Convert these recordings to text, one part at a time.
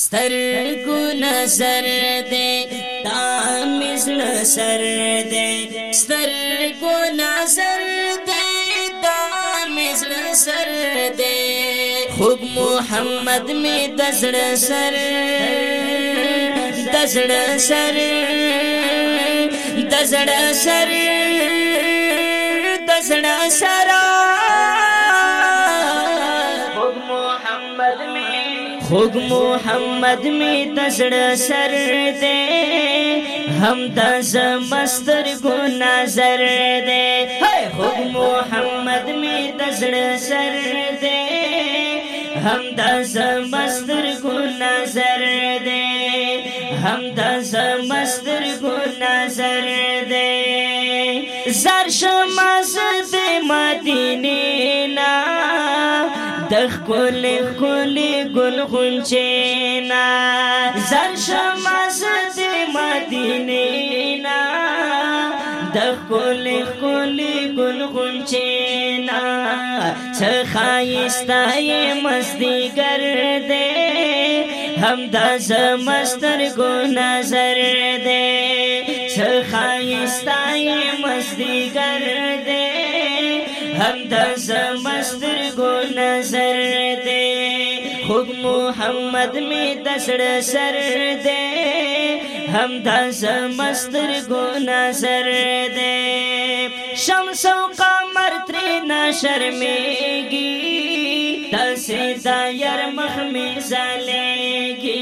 سترګو نظر دې تا مزل سر دې سترګو نظر دې تا مزل سر دې خوب محمد می دزړ سر دزړ سر دزړ سر دزړ سر خوګ محمد می تسړ سر دے هم دز مستر کو نظر دے خوګ محمد می تسړ سر دے هم دز مستر کو نظر دے هم دز مستر کو نظر دے زر شمس دے مدینه خپل خپل ګل غنچینا زر شمس د مدینه نا د خپل خپل ګل غنچینا څخایستای مستی ګرځې هم د زمستر کو نظر دې څخایستای مستی ګرځې هم تس مستر گو نظر دے خوب محمد می تسڑ سر دے هم تس مستر گو نظر دے شمس و قمر تری نشر میگی تس دایر مخمی زلیگی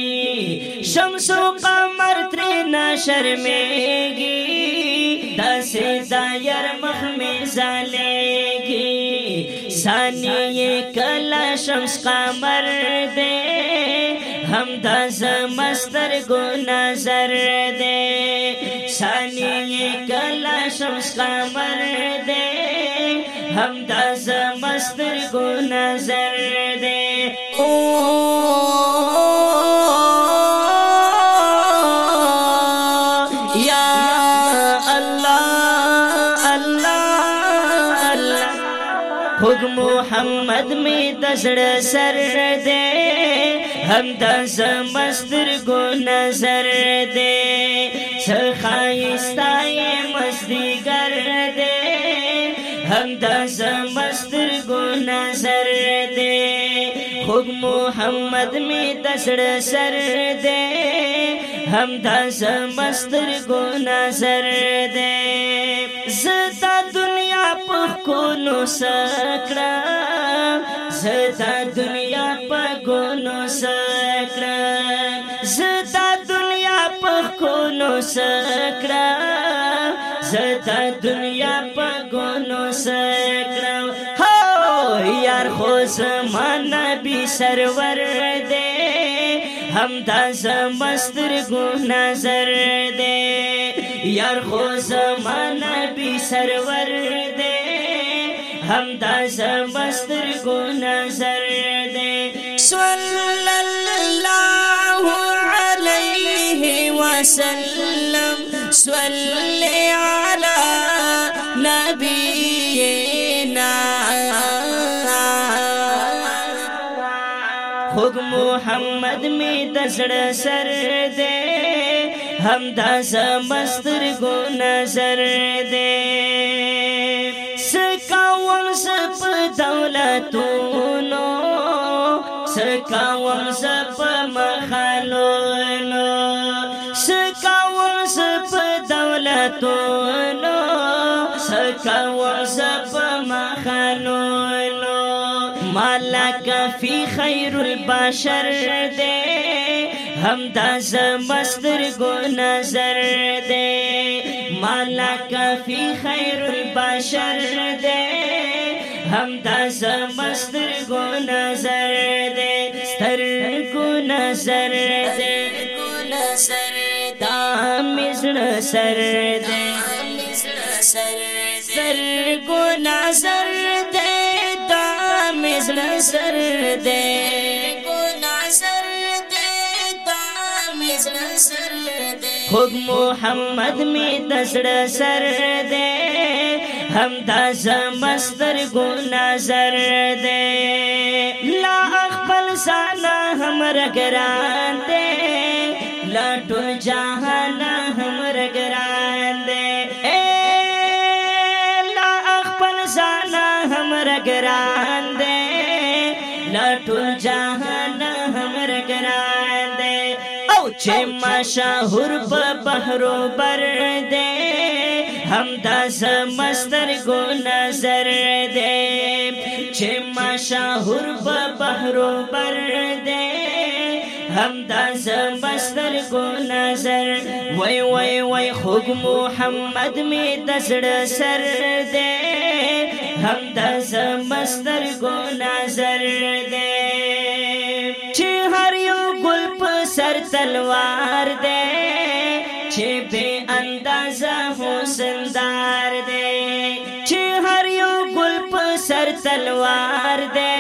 شمس و قمر تری نشر میگی تس دایر مخمی زلیگی ثانیه کلا شمس قمر دے هم د زمستر گو نظر دے ثانیه کلا شمس قمر دے هم د زمستر گو نظر دے او پاک محمد می دسړ سر دې هم د سمستر کو نظر دې سخایستای مستی کر دې هم د سمستر کو نظر دې خوب محمد می دسړ سر دې هم د سمستر کو نظر دې زتا ګونو سکړه زدا دنیا په ګونو سکړه زدا دنیا په ګونو سکړه زدا دنیا په ګونو سکړه هو یار خو زمان نبی سرور دې هم دا زمستر ګو نظر دې یار خو زمان نبی سرور دې هم دا سبستر کو نظر دے صلی اللہ علیہ وسلم صلی علی نبینا خوگ محمد می دزڑ سر دے هم دا سبستر کو نظر دے کول سپ دولتونو سکاول سپ مخلونو سکاول سپ دولتونو سکاول سپ مخلونو مالک فی خیر البشر دے هم دا زمستر گو نظر دے مالک فی خیر البشر دے हम दस मस्तर को नजर दे स्तर को नजर दे मिश्र सर दे सर को नजर दे दाम सर दे खुद मोहम्मद में दसड़ सर दे هم دا زمستر گو نظر دے لا اخبل سانا هم رگران دے لٹو جہانا هم رگران دے لا اخبل سانا هم رگران دے لٹو جہانا هم رگران دے او چھے مشاہر پا بحرو بر دے هم دا زمستر کو نظر دے چه مشاہور په بحرو بر دے هم دا زمستر کو نظر وای وای وای خوګ محمد می دسړ سر دے هم دا زمستر کو نظر دے چې هر یو ګل په سر تلوار دے چې به سر تلوار دے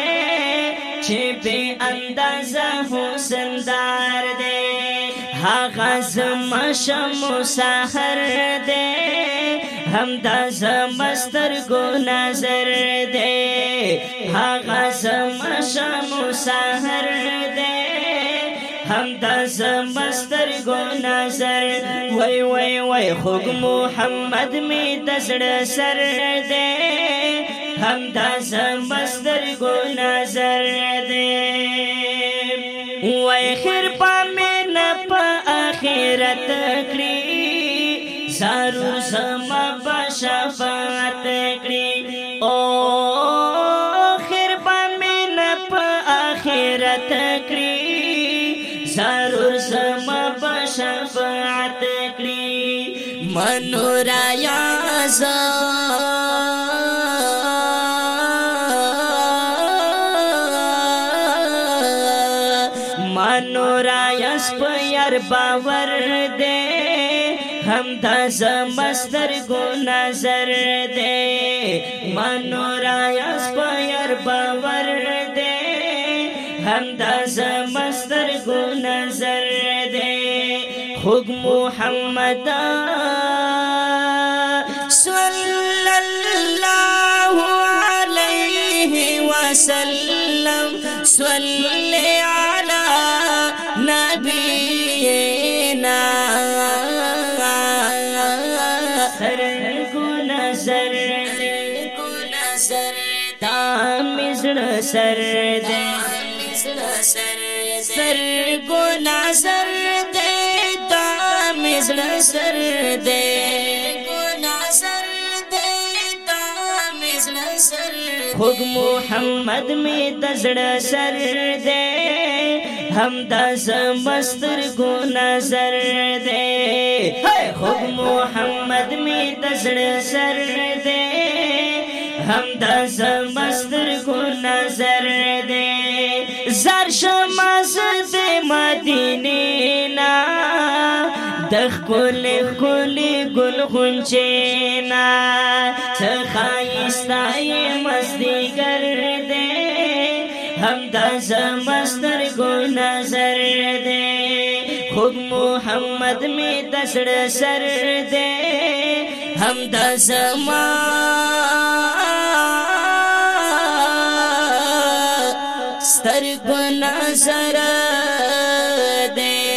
چې به اندازه حسن دار دے هغه زما شمو سحر دے هم د زمستر کو نظر دے هغه زما شمو سحر دے هم د زمستر کو نظر وای وای وای خوګ محمد می د سر دے هم دا سمستر گو نظر دے وی خیر پا مینا پا آخرت کری زارو زما پا شفاعت کری او خیر پا مینا پا آخرت کری زارو زما پا شفاعت کری منو را یازا باور دے ہم دا زمستر گو نظر دے منو رایا سپایر باور دے ہم دا زمستر گو نظر دے خوگ محمدہ صلی اللہ علیہ وسلم صلی اللہ سر کو نظر تا مزړ سر دې سر کو نظر دې تا مزړ سر دې کو نظر دې تا مزړ سر خود محمد می دزړ سر دې هم دا سمستر کو نظر دے خوب محمد می دزڑ سر دے هم دا سمستر کو نظر دے زر شماز دے مدینی نا دخ کل کل گل خنچینا تخایستای مزدی کر دے هم د زمستر کو نظر دے خود محمد می دسڑ سر دے هم د زما ستر کو نظر دے